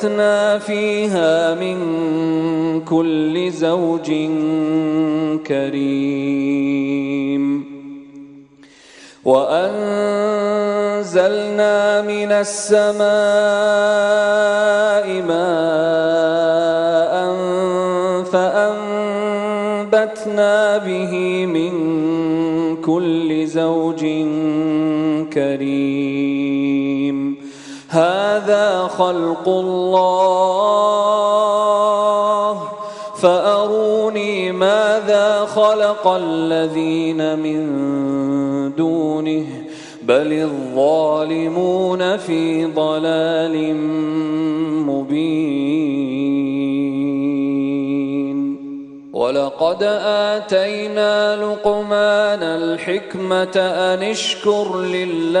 فأنبتنا فيها من كل زوج كريم وأنزلنا من السماء ماء فأنبتنا به من كل زوج كريم خلق الله. فأروني ماذا خلق الذين من دونه. بل الظالمون في ضلال مبين. ولقد آتينا لقمان الحكمة أن اشكر لله.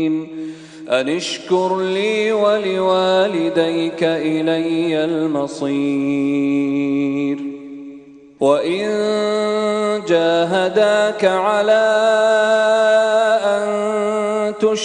أن اشكر لي ولوالديك إلي المصير وإن جاهداك على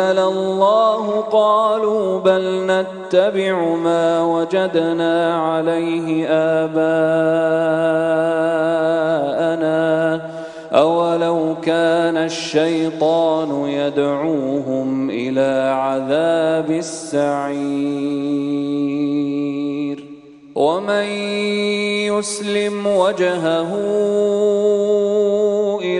الله قالوا بل نتبع ما وجدنا عليه آباءنا أولو كان الشيطان يدعوهم إلى عذاب السعير ومن يسلم وجهه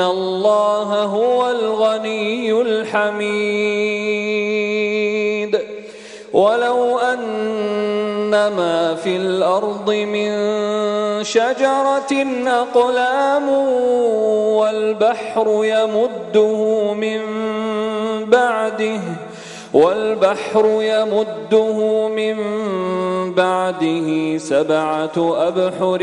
الله هو الغني الحميد ولو أن ما في الأرض من شجرة أقلام والبحر يمده من بعده والبحر يمده من بعده سبعة أبحر